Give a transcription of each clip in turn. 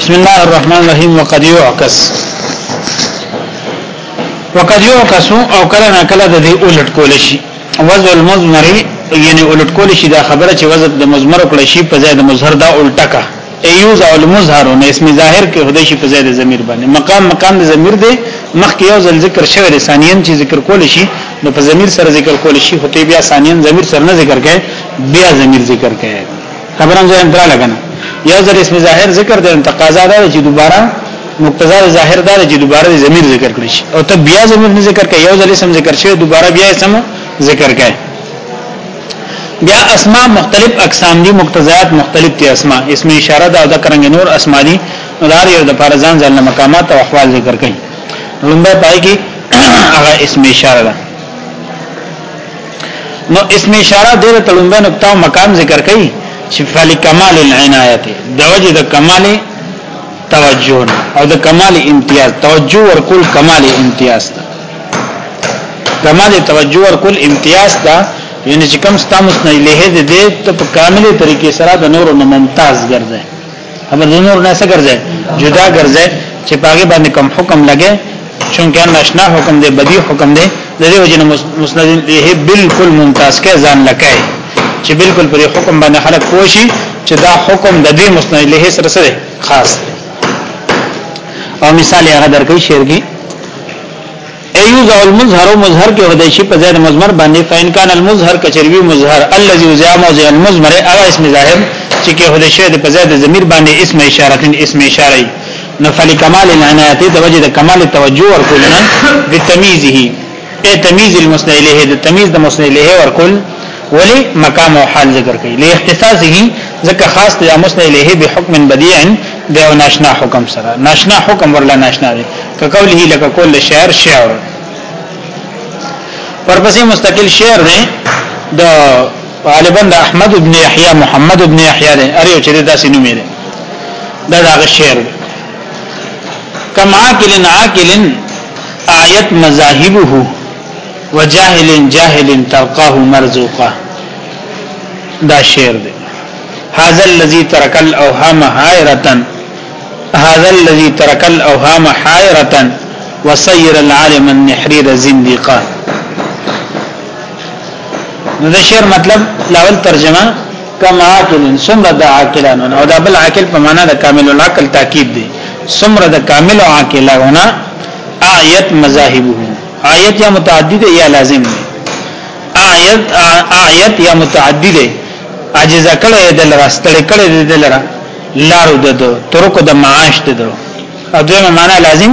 بسم الله الرحمن الرحیم وقد يعكس وقد يعكس او کله نه کله د دې الټ کول شي وزن المضمر یعنی الټ کول شي دا خبره چې وزن د مضمر کول شي په ځای د مظهر دا الټه کا ایوز او المظهر نو اسم ظاهر کې هدي شي په ځای د ضمیر باندې مقام مقام د ضمیر دی مخکې یو ځل ذکر شوی دی ثانیاً چې ذکر کول شي نو په ضمیر سره ذکر کول شي هته بیا ثانیاً ضمیر سره نه ذکر کړي بیا ضمیر ذکر کړي خبرم زه انترا لګنه یو ځل اسم ظاهر ذکر دی تقاضا ده چې دوباره مقتضا ظاهر ده چې دوباره ضمیر ذکر کړی شي او ته بیا ضمیر نه ذکر کوي یو ځل اسم ذکر شي دوباره بیا اسم ذکر کوي بیا اسماء مختلف اقسام دي مقتضیات مختلف دي اسماء اسم اشاره ده او د کرنګ نور اسماء دي دار یو د فرزان ځل مقامات او احوال ذکر کوي لومبه پای کې هغه اسم اشاره ده نو اسم اشاره د تلومبه نقطه او مقام ذکر کړي چې فل کمال العنایت د وجه د کمال توجه او د کمال امتیاز توجه ورکول کمال امتیاز ده کمال توجه ورکول امتیاز ده یعنی چې کوم ستامس نه له دې ته په کاملې طریقې سره د نورو نه ممتاز ګرځي امر د نور نه څه ګرځي جدا ګرځي چې پاګه باندې کوم حکم لګي چونکه ناشنا حکم دی بدی حکم دی د دې وجنه مسند دی بالکل ممتاز کې ځان لکای چې بالکل پر حکم باندې خلک کوشي چې دا حکم د دې مسند له سره سره خاص او مثال هغه درکې شعر کې اي يوضع المظهر مظهر کې هدي شي په ځای د مضمر باندې فإن كان المظهر کچروي مظهر الذي وضع موضع المضمر هغه اسم ظاهر چې کې هدي شي د په ځای د ضمیر باندې اسم اشاره اسم اشاره نو فلکمال العنایت د وجه د کمال توجه ورکول نه بتمیزه اي تمیز المسند الیه د تمیز د مسند الیه ورکول ولی مقام او حال ذکر کوي له اختصاصه ځکه خاص د مسند الیه به حکم بدیع د ناشنا حکم سره ناشنا حکم ورلا ناشنا دی کقوله لکه کول شعر شعر پرپسې مستقل شعر دی د غالبا د احمد ابن یحیی محمد ابن یحیی دی اره چې داسې نوم دی دا دغه شعر دی کم عاقل عاقل آیت مذاهبه وجاهل جاهل تلقاه مرزوقا دا شعر دی هاذا الذي ترك الاوهام حائرتن هذا الذي ترك الاوهام حائره وسير العالم النحرير زنديقا نو دا شعر مطلب لاول ترجمه کما عاقل سمر د عاقلان او دا بل عاقل په معنا د کامل العقل تاکید دی سمر د کامل عاقلان آیت مذاهبه آیت یا متعدد یا لازم دی آیت آیت یا متعدد عاجز کړه دل راستل کړه دل را لارو ددو طرق د معاش ددو او دویمه معنا لازم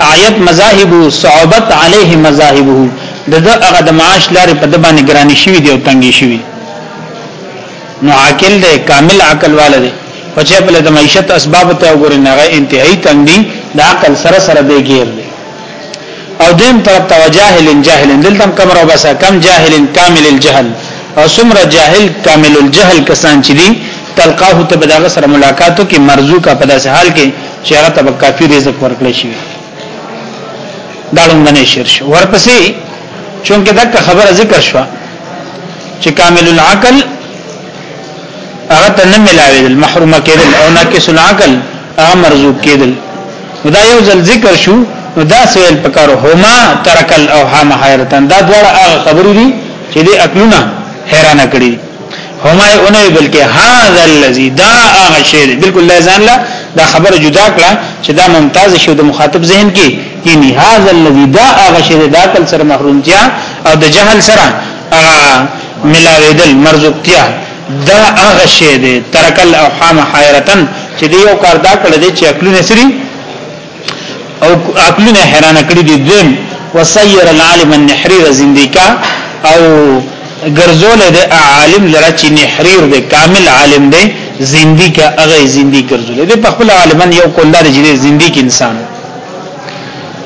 اعیت مذاهب صعوبت علیه مذاهبه دغه هغه د معاش لارې په د باندې ګرانی شوی دی او تنګي شوی نو عاقل دی کامل عقل والده او چې په د معیشت اسباب ته وګوري نه انتهایی تنګي د عقل سره سره دی ګیر دی او دیم طرف ته جاهل جاهل دلته کم رو بس کم جاهل کامل الجهل او سمره جاهل کامل الجهل کسان چې دي تلقاه ته بداغه سره ملاقاتو کې مرزوکا په داسې حال کې چې هغه ته کافی رزق ورکړي شي دا لومبنه شر شو ورپسې چونکه دغه خبره ذکر شو چې کامل العقل هغه ته نه ملاویدل محرومه کېدل او ناقص العقل هغه مرزوق کېدل دا یو ځل ذکر شو نو دا سویل پکارو هما ترکل او هما حیرتن دا دواړه هغه خبرې دي چې دې عقلونه حیران کړي هما اونې بلکې هاذا الذی دا هغه شی بالکل لا ځان لا دا خبره جدا کړه چې دا ممتاز شو د مخاطب ذهن کې یعنی هاذا الذی دا هغه شی دا کل سره محرومتیا او د جهل سره هغه ملاویدل مرزوقتیا دا هغه شی دی ترک الاحام حیرتن چې دی یو کار دا کړی دی چې عقلونه سری او عقلونه حیران کړی دي دیم وسیر العالم النحریر زندیکا او ګرځول دی عالم لره چې نحریر دی کامل عالم دی زندیکا هغه زندی ګرځول دی په خپل عالمان یو کولدار چې زندیک انسان دی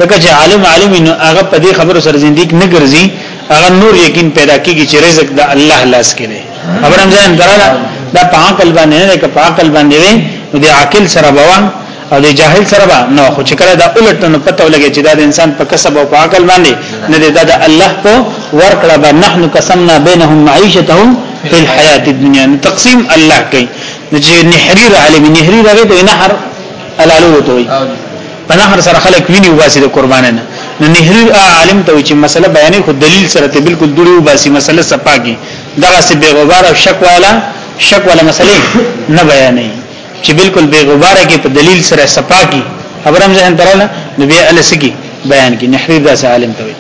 ځکه چې عالم عالم نو هغه په دې خبرو سره زندګی نه ګرځي هغه نور یقین پیدا کیږي چې رزق د الله لاس کې دی خبرم ځان دراله دا په عقل باندې نه کې په عقل باندې وي نو د عاقل سره بوا او د جاهل سره با نو خو چې کله دا الټ نو پته ولګي چې دا د انسان په کسب او په عقل باندې نه دی دا د الله په ورکړه به نحنو قسمنا بینهم معیشتهم فی الحیات الدنیا تقسیم الله کوي چې نحری عالم نحری راغی ته نحر الالو ته وي په نهر سره خلک ویني وباسي د قربانې نه نو نهری عالم ته چې مسله بیانې خو دلیل سره ته بالکل دوړي وباسي مسله صفاږي دغه سه بیغبار او شک والا شک والا مسله نه بیانې چې بالکل بیغبار کې په دلیل سره صفاږي خبرم ځه انتراله نو بیا السګي بیان کې نهری داسې عالم ته وي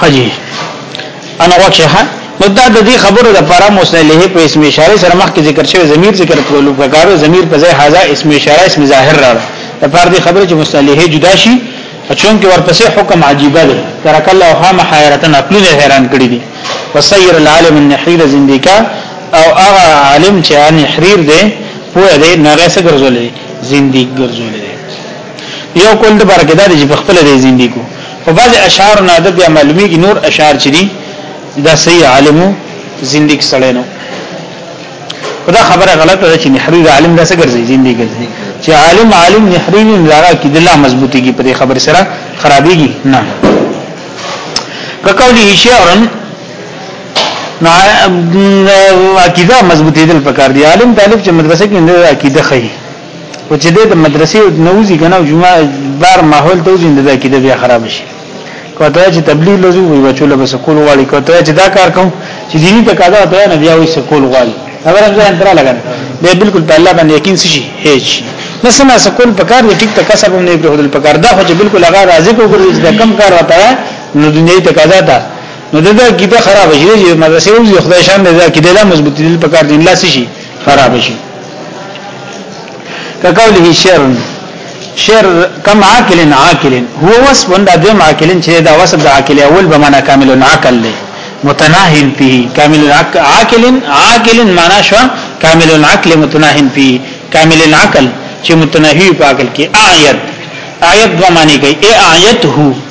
خجی انا وکه نو دا د دې خبرو لپاره مصالحه په اسم اشاره سره مخکې ذکر شوی ضمیر ذکر کولو په کارو ضمیر په ځای هاذا اسم اشاره اسم ظاهر را د پر دې خبره چې مصالحه جدا شي چون کې ورپسې حکم عجیبه دی ترک الله هم حیرتن خپل حیران کړی دی وسیر العالم النحیر زندیکا او هغه عالم چې ان حریر دی په دې نغه څه ګرځولې زندګی ګرځولې یو کول د برکت دی چې خپل دې زندګی په بعض اشعار نه د بیا معلومیږي نور اشعار چې دي دا صحیح عالمو زندګی سره نو دا خبره غلطه ده چې نحری د عالم د څه ګرځي زندگی ګرځي چې عالم عالم نحری نه لاره کې د الله مضبوطیږي په دې خبره سره خرابېږي نه کقوله شعرن نو عقیده مضبوطی دل پکار دی عالم طالب چې مدرسې کې نه عقیده خي او چې د مدرسې او نوځي کنه جمعه بار ماحول ته ځین د عقیده بیا خراب شي کوته چې تبلیغ لزو وي بچو له سکول غواړي کوته چې دا کار کوم چې دینی تقاضا ته نه بیا وي سکول غواړي خبره ځان تر لګنه به بالکل په الله باندې یقین شي هیڅ نه سنا سکول په کار دي ټیک ته کسب هم نه پرهدل په کار دا خو چې بالکل هغه راضي کو ګرځي چې کم کار وتا نو دنیوي تقاضا ته نو دا کیده خراب شي چې مدرسې وځي خدای شان دې دا کیده لا مضبوطی دل په کار دي الله شي خراب شي کقوله شعر شعر کم عاقل عاقل هو وصف دا دوم عاقل چې دا وصف د عاقل اول به معنا کامل العقل دی متناهن فيه کامل العقل عاقل عاقل معنا شو کامل العقل متناهن فيه کامل العقل چې متناهي په عقل کې آیت آیت دوه معنی کوي ای آیت هو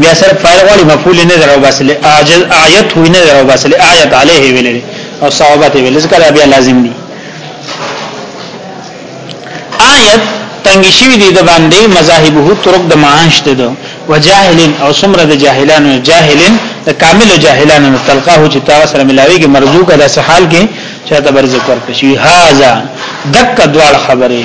بیا صرف فاعل غواړي مفعول نه درو بس له اعجز اعیت هو نه درو بس له اعیت علیه ویل او صحابت ویل ځکه بیا لازم دي آیت تنگ شوی دی د باندې مذاهبه ترک د معاش ته دو وجاهل او سمره د جاهلانو جاهلن د کامل جاهلانو تلقاه چې تاسو سره ملاويږي مرزوق د سحال کې چاته برزق ورکشي هاذا دک دوال خبره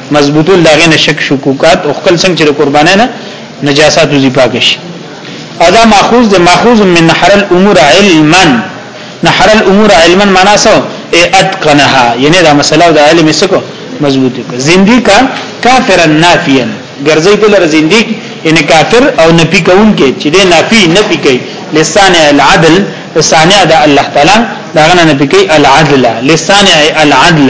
مضبوطول داغه نه شک شکوکات او خپل څنګه چې قربانه نه نجاسات وزي پاک شي ادا ماخوذ د ماخوذ من نحر الامور علما نحر الامور علما معنا سو اتقنها یعنی دا مسله د علم سکو مضبوط کو زندي کا کافر نافیا ګرځي په لر زندي ان کافر او نفي کون کې چې د نافي نفي کوي لسان العدل صانع د الله تعالی دا غنه نفي کوي العدل لسان العدل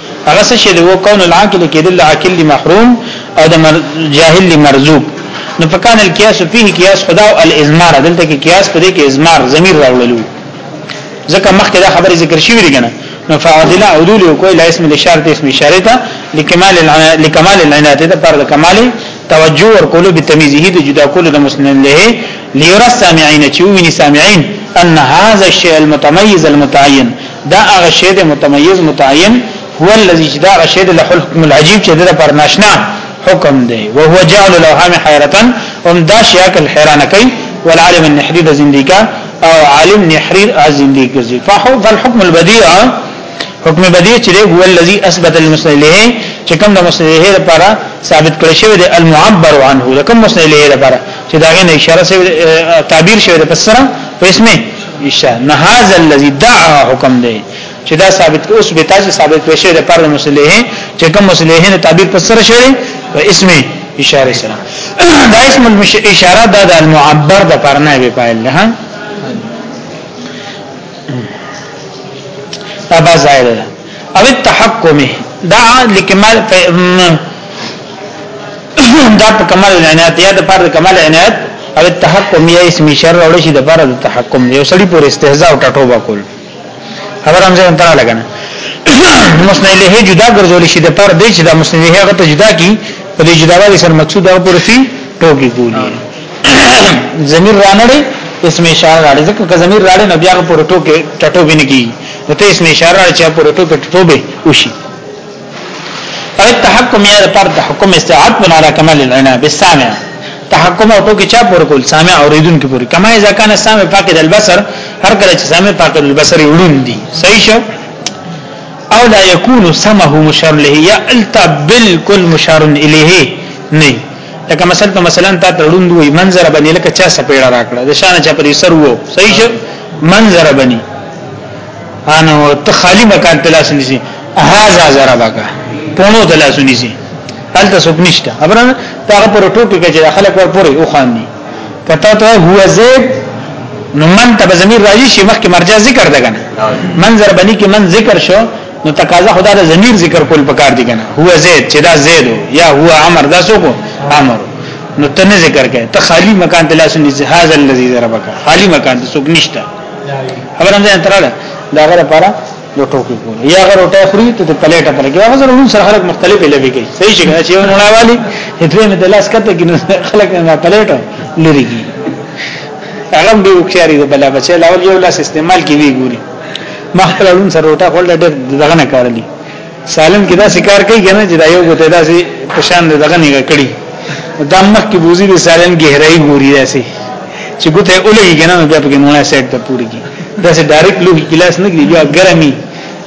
هغه څه چې د وکون العاقل کېدل د عاقل دی محروم او د جاهل دی مرزوب نو فکان القياس فيه قياس خدا او الازمار دلته کې قياس په دې کې ازمار ضمیر راوړلو ځکه مخکې دا خبره ذکر شوې ده کنه نو فاضله عدول او کوئی لاسم الاشاره اسم اشاره ته لکمال لکمال العنایت ته پر کمال توجه ور کولو به تمیزه د جدا کولو د مسلمان له ليرى السامعين چې ویني سامعين ان هذا الشيء المتميز المتعين دا هغه شی د متميز متعين هو الذي جدا هغه شی د له حکم العجيب چې د پر ناشنا حکم دی او هو جعل الاوهام حيرتا هم دا شیاکل حیران کوي والعالم النحري د زندګا او عالم نحري از زندګي ګرځي فالحكم البديع حکم بدیع چې هو الذي اثبت المسند الیه چې کوم د مسند الیه لپاره ثابت کړی شوی دی المعبر عنه لکه مسند الیه لپاره چې داغه نه اشاره شوی تعبیر شوی د پسره په اسمه نشته نه هاذا الذي دعا حکم دی چې دا ثابت اوس به تاسو ثابت وشي د پر مسلې چې کوم مسلې نه تعبیر پر سره شوی په اسمه اشاره سره دا اسم الاشاره دا د المعبر د پر نه به پایل نه دا بازایله او التحكم دا لکمال دا په کمال العنایت یا د پر کمال العنایت او التحكم یا اسم شر او شي د پر د تحکم یو سړی پور استهزاء او ټټوبه کول خبر هم ځان تر لګنه مسند له جدا ګرځول شي د پر د چې د مسند هغه ته جدا کی په دې جداوالي سره مقصود او پرسي ټوکی ګولي زمير رانړي اسم اشاره راړي ځکه که زمير راړي نو بیا په رټو کې ټټو بنه کی نو ته اسم اشاره راړي چې په رټو کې ټټو به وشي او تحکم یا پر تحکم استعاد بنا را کمال العنا بالسامع تحکم او ټوکی چا پر کول سامع اوریدون کې پوری کما اذا کان سامع پاک د البصر هر کله چې سامع پاک د البصر وړون دي صحیح شو او لا یکون سمه مشار له یا التا بالکل مشار الیه نه لکه مثلا په مثلا تا تړوند وي منظر بني لکه چا سپېړه راکړه د شان چا پر سر وو صحیح شو منظر بني انو ته خالی مکان تلاش نشي هاذا ضربک پونو تلاش نشي هل تاسو نشته خبره تا پر ټوکی کې چې خلک ور پوري او خاني کته ته هو زید نو من ته زمير راځي شي مخکې مرجع ذکر دغه منظر بني کې من ذکر شو نو تقاضا خدا د ضمیر ذکر کول پکار دي کنه هو زید چې دا زید یا هو عمر دا څوک عمر نو ته نه ذکر کړي ته خالی مکان ته لاسو نيځه هاذا الذي ضربك خالی مکان ته څوک نشته خبر هم ځان تراله دا غره لپاره یو ټوکی کول یا غره ټوکی خوري ته په پلیټه پر کې هغه ضروري سره خلک مختلف لوي کوي صحیح شي چې یو نه والی هدوی مې د لاس کته کې خلک نه پلیټه لري هغه به وکړي د بلا بچي لاول یو لاس استعمال کوي ګوري ما خپل اړون سره وټا خپل ډېر دغه نه کارلی سالم کې دا شکار کوي کنه چې دا یو ګوته دا سي پشان دغه نه کړی دا مخ کې بوزي د سالم گہرائی ګوري راسي چې ګوته اولګي کنه نو بیا پکې مونږه سیټ ته پوری کی دا سه ډایرکټ لوګي کلاس نه کیږي بیا ګرمي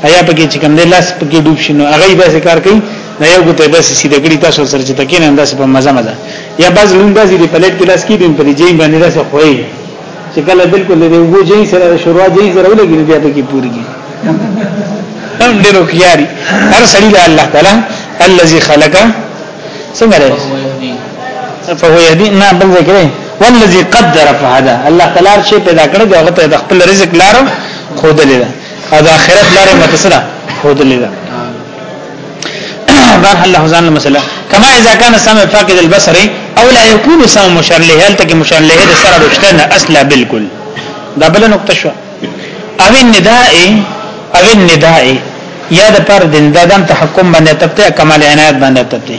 ایا پکې چې کوم دی لاس پکې ډوب شنو هغه به شکار کوي نه یو ګوته بس سیده کړی تاسو سره چې تکین انداز په مزه مزه یا باز لوم دازي د پلیټ کلاس کې دیم پرې جیم باندې راځي خوې چې کله بالکل دې وو جې سره شروع جې سره ولګي بیا پکې پوری کی هم ډیرو کیاري هر سړي له الله تعالی الذي خلق څنګه راځي فهو يهدي نه بل ذکر والذي قدر فهذا الله تعالی شي پیدا کړ دا هغه ته خپل رزق لار خود لیدا او د اخرت لار متصله خود لیدا بارح الله ځان له مسله کما اذا كان سم فاقد البصر او لا يكون سم مشار له هل تک مشار له د سره رشتن اصلا بالکل دا بل نقطه شو او النداء او النداء یا د پر دین دادم تحکم باندې تپته کمال عنایت باندې تپته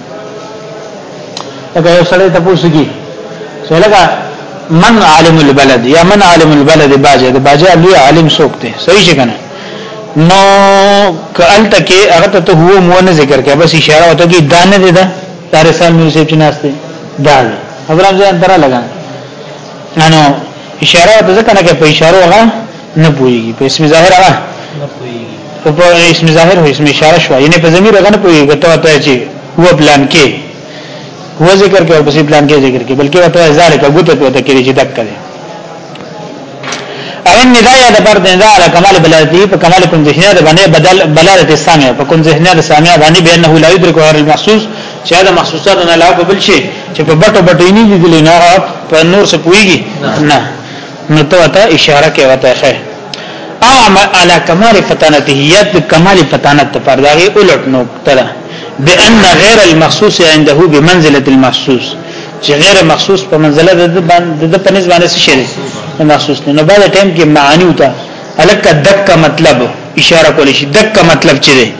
لکه یو سړی ته پوښتنه چې لکه من عالم البلد یا من عالم البلد باجه د باجه لوی عالم څوک دی صحیح څنګه نو کال تکي هغه ته هو مو نه ذکر کوي بس اشاره وته کی دانه دي دا تارسان نو سیب چناسته دا حضرت ځان تر لگا نو اشاره وته ځکه نه کې په اشاره هغه نه پويږي په اسم ظاهر هغه نه پويږي په اسم ظاهر هو اسم اشاره شو یعنی په ضمیر هغه نه پويږي ته ته چې هو پلان کې هو ذکر کې او په پلان کې ذکر کې بلکې ته ذالک غوته پته کې چې دک کړي او ان ندای د پر دین دا کمال بلادی په کمال کوم ذهنه د باندې بدل بلادت سامع په کوم ذهنه د سامع باندې به انه لا یدرک غیر المحسوس چې دا محسوسات نه لا بل شي چې په بټو بټینی دي نه په نور څه پويږي نه نو ته ته اشاره کې وته خه او علا کمال فتانته یت کمال فتانت پر داغه الټ نو تلا بان غیر المخصوص عنده بمنزله المخصوص چې غیر مخصوص په منزله د د په نسبت باندې شي مخصوص نه بعد ټیم کې معنی وتا الک دک مطلب اشاره کول شي دک مطلب چي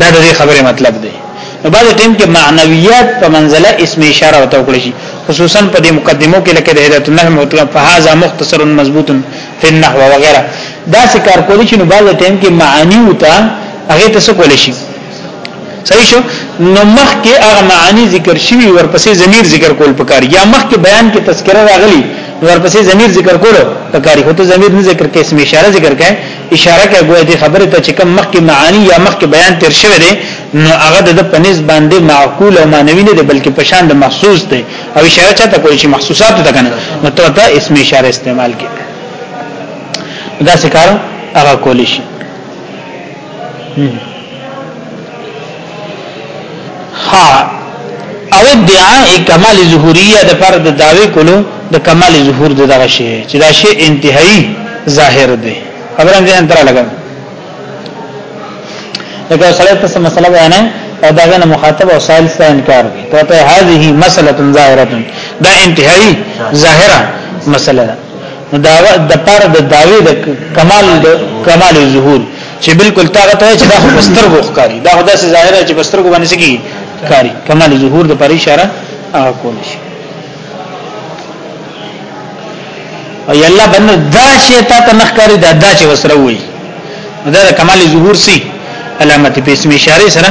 دا د دې خبرې مطلب دی نو بعد ټیم کې معنویات په منزله اسم اشاره او توکړي شي خصوصا په دې مقدمو کې لکه د هدایت النحو مطلب فهذا مختصر مضبوط فی النحو وغیرہ دا ذکر کولی چې نو بعد ټیم کې معانی او تا هغه ته څه کول شي صحیح شو نو مخ کې هغه معانی ذکر شوی ورپسې ضمیر ذکر کول پکار یا مخ کې بیان کې تذکرہ راغلی ورپسې ضمیر ذکر کول پکاري هو ته ضمیر نه ذکر کې اسم اشاره ذکر کړي اشاره کوي ګویا دې خبره ته چې کوم مخکې معانی یا مخکې بیان تیر شوی دی نو هغه د پنځ باندې معقول او معنوي نه دی بلکې په شان د محسوس دی او اشاره چاته کوي چې محسوسات ته کنه نو ته دا اسم اشاره استعمال کړي دا څه کار هغه کولی شي ها او ادعا کمال ظهوریه د پر د داوی کولو د کمال ظهور د دغه شی چې دا شی انتهایی ظاهر دی خبره دې انتره لګا لکه سره ته مسله بیانې او دا غنه مخاطب او سائل سره انکار کوي ته هذه مسله ظاهره دا انتهایی ظاهره مسله نو دا د پر د داوی د کمال د کمال ظهور چې بالکل تا ته چې دا خو بسترګو ښکاری دا خو داسې ظاهره چې بسترګو باندې سګي ښکاری کمال ظهور د پر اشاره هغه کول شي او یلا بنه دا شی تا ته نخکاری دا دا چې وسره وي دا کمال ظهور سي علامت په اسم اشاره سره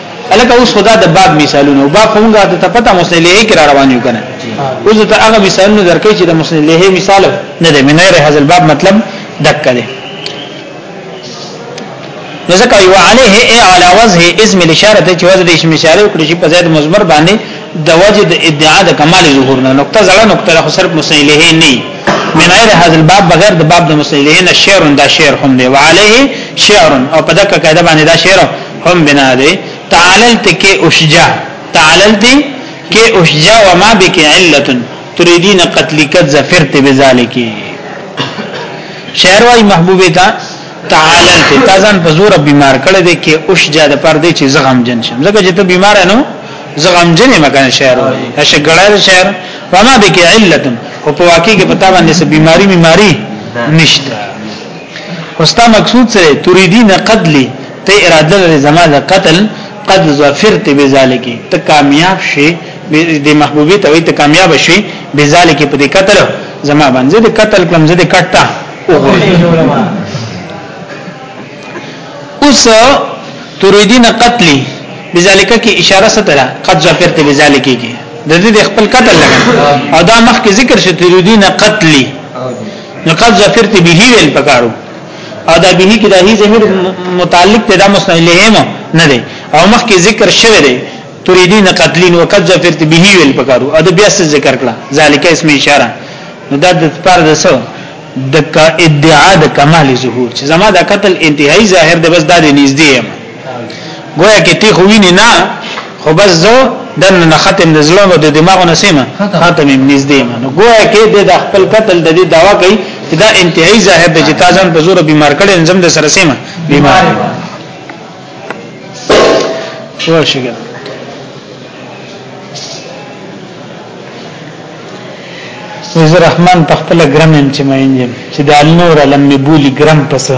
الکه اوس خدا د باب مثالونه باب خونګه ته پته مسلې کې را روان یو کنه اوس ته هغه مثالونه درکې چې د مسلې مثال نه دی منه ره هاذ الباب مطلب دک دی ځکه یو علیه ای علی وجه اسم الاشاره چې وجه د اسم اشاره وکړي چې په زید مزمر باندې د وجه د ادعا د کمال ظهور نه نقطه زړه نقطه خو صرف مسلې نه من غیر هاذ الباب بغیر د باب د مسلې نه شعر دا شعر هم دی وعليه شعر او په دغه قاعده باندې دا شعر هم بنا دی تعاللت کې اشجا تعاللت کې اشجا وما بك علت تريدين قتلك ظفرت بذلك شعر وايي محبوبه تا تعالل ته تازان په زور بیمار کړي دي کې اوش جاد پر دې چې زغم جن شم زګه چې ته بیمار نه زغم جن مکان شعر وایي اشه ګړل شعر وما بك علت او په واقع کې پتا باندې سه بیماری بیماری نشته خوستا مقصود سره تريدين قتلي ته اراده لري زما د قتل قد ظفرت بذلک ته کامیاب شي د محبوبي ته وي ته کامیاب شي بذلک په دې قتل زما باندې د قتل کوم زه د کټه اوس تريدين قتلي بذلک کی اشاره ستره قد ظفرت بذلک کی د دې خپل قتل لګا او دا مخکې ذکر شته تريدين قتلي نو قد ظفرت به ویل پکارو او دا به کې د هی زمير متعلق ته دا مسند لهم نه دی او مخکې ذکر شوی دی تريدين قتلين وقد ظفرت به ویل پکارو او د بیا څه ذکر کړه ذالک اسم اشاره نو دا د پر د سو د ادعا د کمال ظهور چې زما د قتل انتهایی ظاهر د بس د نږدې گویا کې تی خو ویني نه خو بس زه دن نه ختم د زړه او د دماغ نه سیمه ختم نږدې ما نو گویا کې د خپل قتل د دې داوا کوي چې دا انتهایی ظاهر د جتازن په زور بیمار کړي انزم د سره سیمه بیمار شو شګه وزیر رحمان په خپل ګرم چې مې انجم چې د النور علم بولی ګرم پسه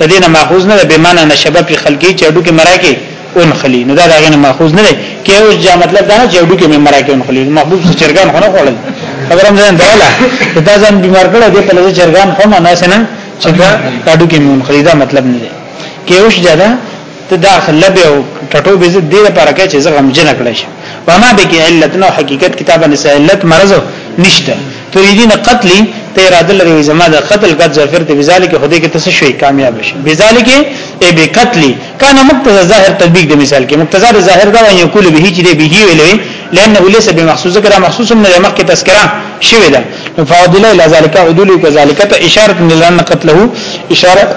د دې نه ماخوذ نه به معنا نشبه په خلقي چې اډو کې مراکه اون خلی نو دا دغه نه ماخوذ نه دی کې اوس جا مطلب دا نه چې اډو کې مې مراکه اون خلی محبوب څه چرګان خو نه خوړل خبرم ځان دراله دا ځان بیمار کړه دې په لږه چرګان خو معنا سينه چې دا اډو کې مون خلی دا مطلب نه دی کې اوس جا دا ته دا لبه او ټټو به زه دې لپاره کې چې زه غم جن کړی شم وما بك علت نو حقیقت کتابه نس علت مرض نشته تريدين قتلي ته اراده لري زما د قتل قد ظفر ته بذلک خدای کې تاسو شوي کامیاب شي بذلک ای به قتل کان مقتضى ظاهر تطبیق د مثال کې مقتضى ظاهر دا یو کول به چې دی به ویلې لانه ليس بمخصوص کړه مخصوص من مخ کې تذکرہ شوی دا فاضل الى ذلك عدول كذلك اشاره لان قتله اشاره